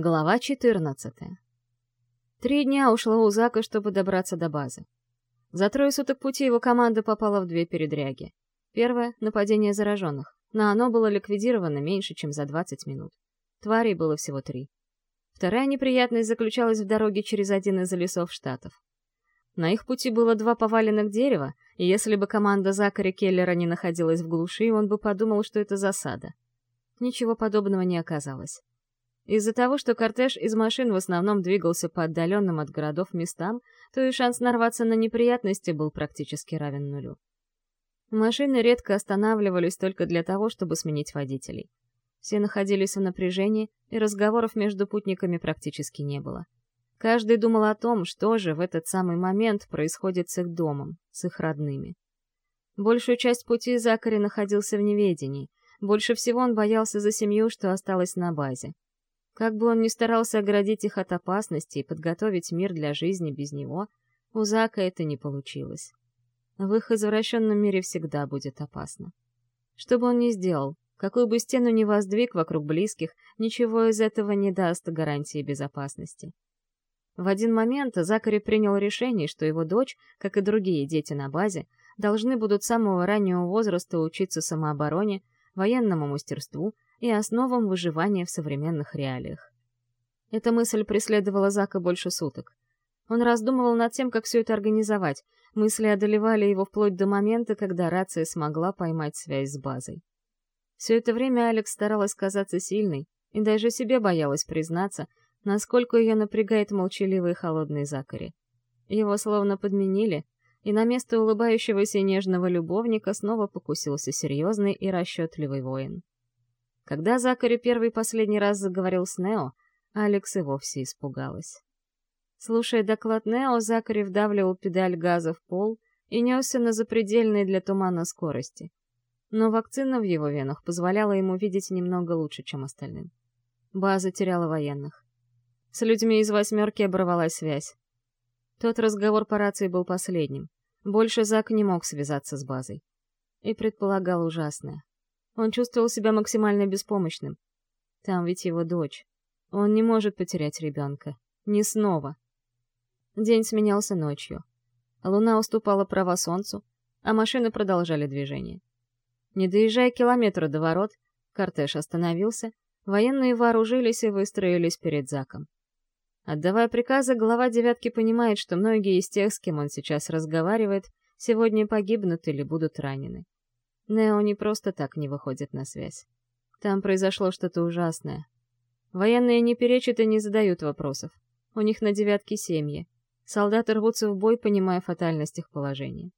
Глава 14. Три дня ушло у Зака, чтобы добраться до базы. За трое суток пути его команда попала в две передряги. Первое — нападение зараженных, но оно было ликвидировано меньше, чем за 20 минут. Тварей было всего три. Вторая неприятность заключалась в дороге через один из лесов Штатов. На их пути было два поваленных дерева, и если бы команда Закари Келлера не находилась в глуши, он бы подумал, что это засада. Ничего подобного не оказалось. Из-за того, что кортеж из машин в основном двигался по отдаленным от городов местам, то и шанс нарваться на неприятности был практически равен нулю. Машины редко останавливались только для того, чтобы сменить водителей. Все находились в напряжении, и разговоров между путниками практически не было. Каждый думал о том, что же в этот самый момент происходит с их домом, с их родными. Большую часть пути Закари находился в неведении. Больше всего он боялся за семью, что осталась на базе. Как бы он ни старался оградить их от опасности и подготовить мир для жизни без него, у Зака это не получилось. В их извращенном мире всегда будет опасно. Что бы он ни сделал, какую бы стену ни воздвиг вокруг близких, ничего из этого не даст гарантии безопасности. В один момент Закари принял решение, что его дочь, как и другие дети на базе, должны будут с самого раннего возраста учиться самообороне, военному мастерству и основам выживания в современных реалиях. Эта мысль преследовала Зака больше суток. Он раздумывал над тем, как все это организовать. Мысли одолевали его вплоть до момента, когда рация смогла поймать связь с базой. Все это время Алекс старалась казаться сильной и даже себе боялась признаться, насколько ее напрягает молчаливый и холодный Закари. Его словно подменили, и на место улыбающегося нежного любовника снова покусился серьезный и расчетливый воин. Когда Закари первый последний раз заговорил с Нео, Алекс и вовсе испугалась. Слушая доклад Нео, Закари вдавливал педаль газа в пол и несся на запредельной для тумана скорости. Но вакцина в его венах позволяла ему видеть немного лучше, чем остальным. База теряла военных. С людьми из «восьмерки» оборвалась связь. Тот разговор по рации был последним. Больше Зак не мог связаться с базой. И предполагал ужасное. Он чувствовал себя максимально беспомощным. Там ведь его дочь. Он не может потерять ребенка. Не снова. День сменялся ночью. Луна уступала права солнцу, а машины продолжали движение. Не доезжая километра до ворот, кортеж остановился, военные вооружились и выстроились перед Заком. Отдавая приказы, глава «девятки» понимает, что многие из тех, с кем он сейчас разговаривает, сегодня погибнут или будут ранены. Нео не просто так не выходит на связь. Там произошло что-то ужасное. Военные не перечат и не задают вопросов. У них на девятке семьи. Солдаты рвутся в бой, понимая фатальность их положения.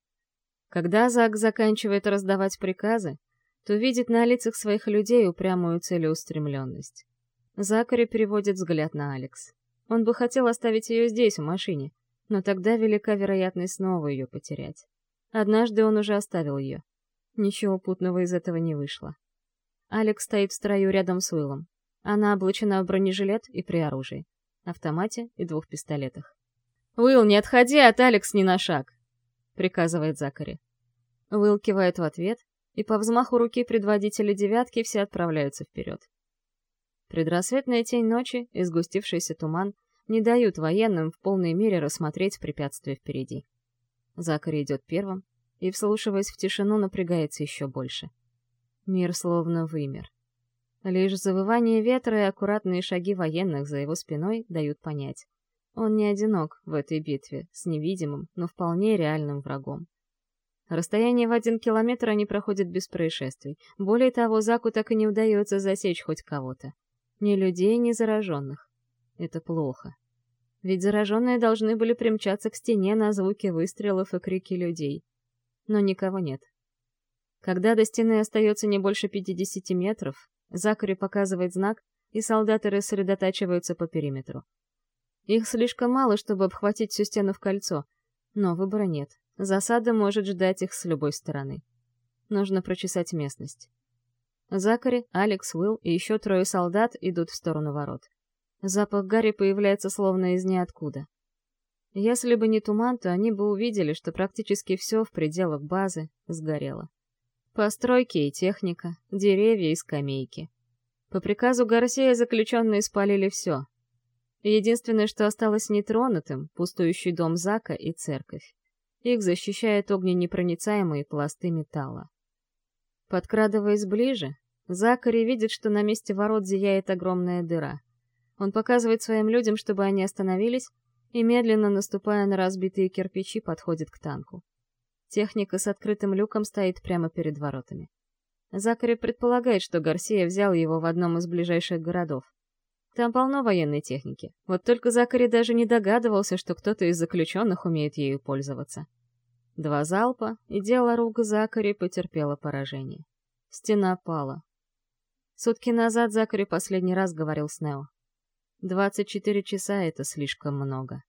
Когда Зак заканчивает раздавать приказы, то видит на лицах своих людей упрямую целеустремленность. Закари переводит взгляд на Алекс. Он бы хотел оставить ее здесь, в машине, но тогда велика вероятность снова ее потерять. Однажды он уже оставил ее. Ничего путного из этого не вышло. Алекс стоит в строю рядом с Уиллом. Она облачена в бронежилет и при оружии, автомате и двух пистолетах. «Уилл, не отходи от Алекс ни на шаг!» — приказывает Закари. Уилл кивает в ответ, и по взмаху руки предводителя девятки все отправляются вперед. Предрассветная тень ночи и сгустившийся туман не дают военным в полной мере рассмотреть препятствия впереди. Закари идет первым, и, вслушиваясь в тишину, напрягается еще больше. Мир словно вымер. Лишь завывание ветра и аккуратные шаги военных за его спиной дают понять. Он не одинок в этой битве с невидимым, но вполне реальным врагом. Расстояние в один километр они проходят без происшествий. Более того, Заку так и не удается засечь хоть кого-то. Ни людей, ни зараженных. Это плохо. Ведь зараженные должны были примчаться к стене на звуки выстрелов и крики людей но никого нет. Когда до стены остается не больше 50 метров, Закари показывает знак, и солдаты рассредотачиваются по периметру. Их слишком мало, чтобы обхватить всю стену в кольцо, но выбора нет. Засада может ждать их с любой стороны. Нужно прочесать местность. Закари, Алекс, Уилл и еще трое солдат идут в сторону ворот. Запах Гарри появляется словно из ниоткуда. Если бы не туман, то они бы увидели, что практически все в пределах базы сгорело. Постройки и техника, деревья и скамейки. По приказу Гарсия заключенные спалили все. Единственное, что осталось нетронутым — пустующий дом Зака и церковь. Их защищают огненепроницаемые пласты металла. Подкрадываясь ближе, Закари видит, что на месте ворот зияет огромная дыра. Он показывает своим людям, чтобы они остановились, и, медленно наступая на разбитые кирпичи, подходит к танку. Техника с открытым люком стоит прямо перед воротами. Закари предполагает, что Гарсия взял его в одном из ближайших городов. Там полно военной техники. Вот только Закари даже не догадывался, что кто-то из заключенных умеет ею пользоваться. Два залпа, и дело рук Закари потерпело поражение. Стена пала. Сутки назад Закари последний раз говорил с Нео. 24 часа — это слишком много.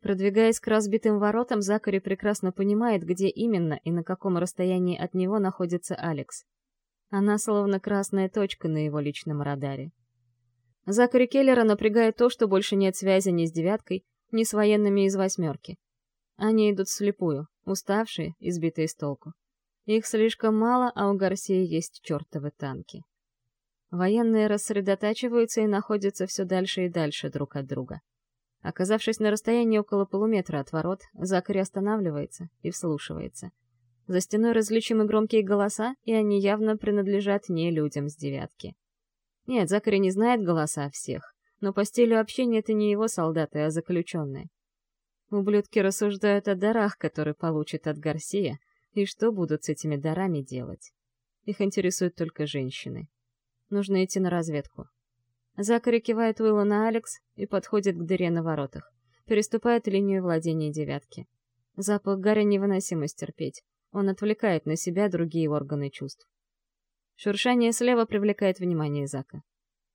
Продвигаясь к разбитым воротам, Закари прекрасно понимает, где именно и на каком расстоянии от него находится Алекс. Она словно красная точка на его личном радаре. Закари Келлера напрягает то, что больше нет связи ни с «девяткой», ни с военными из «восьмерки». Они идут вслепую, уставшие, избитые с толку. Их слишком мало, а у Гарсии есть чертовы танки. Военные рассредотачиваются и находятся все дальше и дальше друг от друга. Оказавшись на расстоянии около полуметра от ворот, Закари останавливается и вслушивается. За стеной различимы громкие голоса, и они явно принадлежат не людям с девятки. Нет, Закари не знает голоса всех, но по стилю общения это не его солдаты, а заключенные. Ублюдки рассуждают о дарах, которые получат от Гарсия, и что будут с этими дарами делать. Их интересуют только женщины. Нужно идти на разведку. Закари кивает Уилла на Алекс и подходит к дыре на воротах. Переступает линию владения девятки. Запах Гарри невыносимо стерпеть. Он отвлекает на себя другие органы чувств. Шуршание слева привлекает внимание Зака.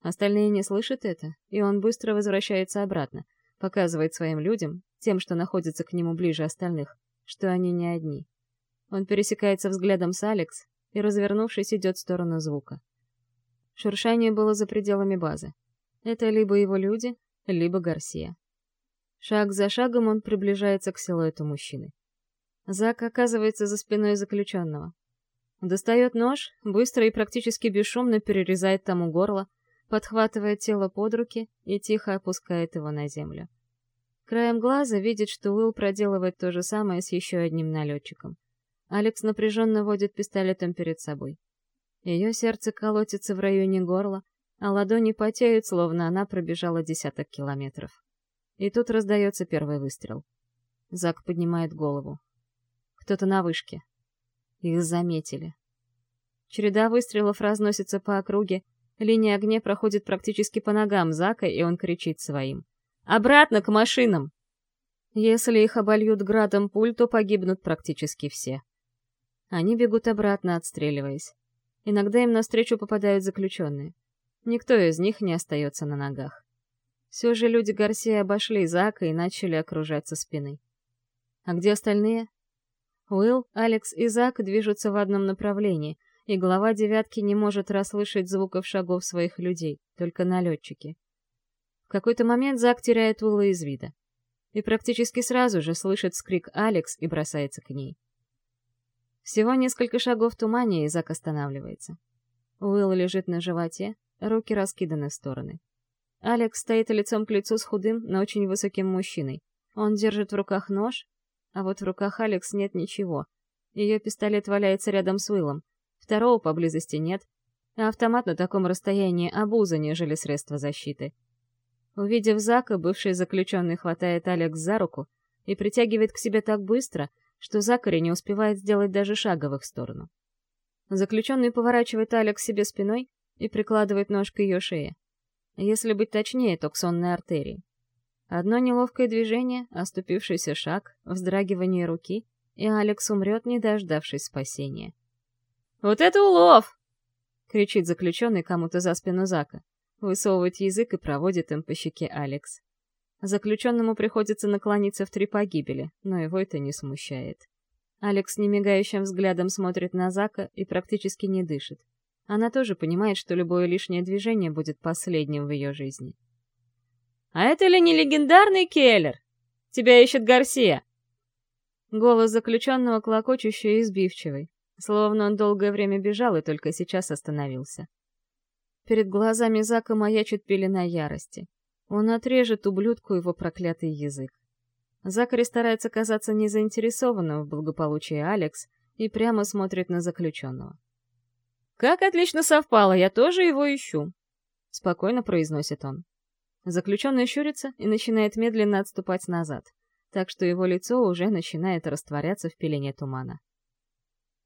Остальные не слышат это, и он быстро возвращается обратно, показывает своим людям, тем, что находятся к нему ближе остальных, что они не одни. Он пересекается взглядом с Алекс и, развернувшись, идет в сторону звука. Шуршание было за пределами базы. Это либо его люди, либо Гарсия. Шаг за шагом он приближается к силуэту мужчины. Зак оказывается за спиной заключенного. Достает нож, быстро и практически бесшумно перерезает тому горло, подхватывает тело под руки и тихо опускает его на землю. Краем глаза видит, что Уилл проделывает то же самое с еще одним налетчиком. Алекс напряженно водит пистолетом перед собой. Ее сердце колотится в районе горла, а ладони потеют, словно она пробежала десяток километров. И тут раздается первый выстрел. Зак поднимает голову. Кто-то на вышке. Их заметили. Череда выстрелов разносится по округе, линия огня проходит практически по ногам Зака, и он кричит своим. «Обратно к машинам!» Если их обольют градом пуль, то погибнут практически все. Они бегут обратно, отстреливаясь. Иногда им навстречу попадают заключенные. Никто из них не остается на ногах. Все же люди Гарсия обошли Зака и начали окружать со спины. А где остальные? Уилл, Алекс и Зак движутся в одном направлении, и глава девятки не может расслышать звуков шагов своих людей, только налетчики. В какой-то момент Зак теряет Уилла из вида. И практически сразу же слышит скрик Алекс и бросается к ней. Всего несколько шагов в тумане, и Зак останавливается. Уилл лежит на животе, руки раскиданы в стороны. Алекс стоит лицом к лицу с худым, но очень высоким мужчиной. Он держит в руках нож, а вот в руках Алекс нет ничего. Ее пистолет валяется рядом с Уиллом. Второго поблизости нет, а автомат на таком расстоянии обуза, нежели средство защиты. Увидев Зака, бывший заключенный хватает Алекс за руку и притягивает к себе так быстро, что Закари не успевает сделать даже шага в их сторону. Заключенный поворачивает Алекс себе спиной и прикладывает нож к ее шее. Если быть точнее, то к сонной артерии. Одно неловкое движение, оступившийся шаг, вздрагивание руки, и Алекс умрет, не дождавшись спасения. «Вот это улов!» — кричит заключенный кому-то за спину Зака. Высовывает язык и проводит им по щеке Алекс. Заключенному приходится наклониться в три погибели, но его это не смущает. Алекс немигающим взглядом смотрит на Зака и практически не дышит. Она тоже понимает, что любое лишнее движение будет последним в ее жизни. «А это ли не легендарный Келлер? Тебя ищет Гарсия!» Голос заключенного клокочущий и избивчивый, словно он долгое время бежал и только сейчас остановился. Перед глазами Зака маячит пелена ярости. Он отрежет ублюдку его проклятый язык. Закари старается казаться незаинтересованным в благополучии Алекс и прямо смотрит на заключенного. «Как отлично совпало, я тоже его ищу», — спокойно произносит он. Заключенный щурится и начинает медленно отступать назад, так что его лицо уже начинает растворяться в пелене тумана.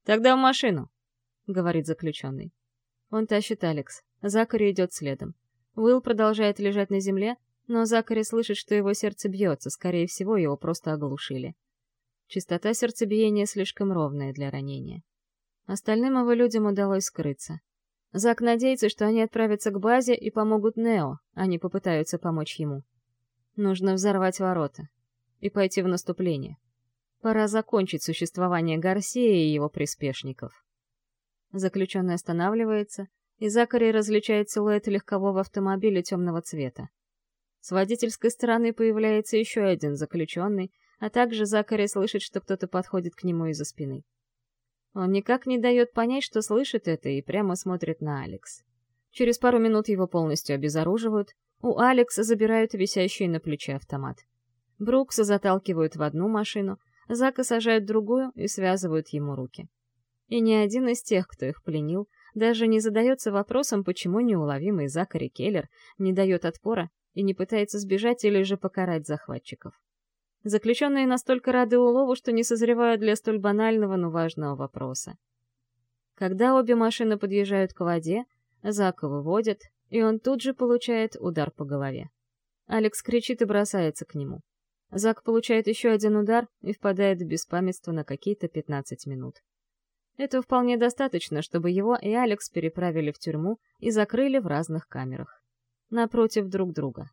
«Тогда в машину», — говорит заключенный. Он тащит Алекс. Закари идет следом. Уилл продолжает лежать на земле, но Закари слышит, что его сердце бьется, скорее всего, его просто оглушили. Частота сердцебиения слишком ровная для ранения. Остальным его людям удалось скрыться. Зак надеется, что они отправятся к базе и помогут Нео, а не попытаются помочь ему. Нужно взорвать ворота и пойти в наступление. Пора закончить существование Гарсия и его приспешников. Заключенный останавливается, и Закари различает силуэт легкового автомобиля темного цвета. С водительской стороны появляется еще один заключенный, а также Закари слышит, что кто-то подходит к нему из-за спины. Он никак не дает понять, что слышит это, и прямо смотрит на Алекс. Через пару минут его полностью обезоруживают, у Алекса забирают висящий на плече автомат. Брукса заталкивают в одну машину, Зака сажают другую и связывают ему руки. И ни один из тех, кто их пленил, даже не задается вопросом, почему неуловимый Закари Келлер не дает отпора и не пытается сбежать или же покарать захватчиков. Заключенные настолько рады улову, что не созревают для столь банального, но важного вопроса. Когда обе машины подъезжают к воде, Зака выводят, и он тут же получает удар по голове. Алекс кричит и бросается к нему. Зак получает еще один удар и впадает в беспамятство на какие-то 15 минут. Это вполне достаточно, чтобы его и Алекс переправили в тюрьму и закрыли в разных камерах. Напротив друг друга.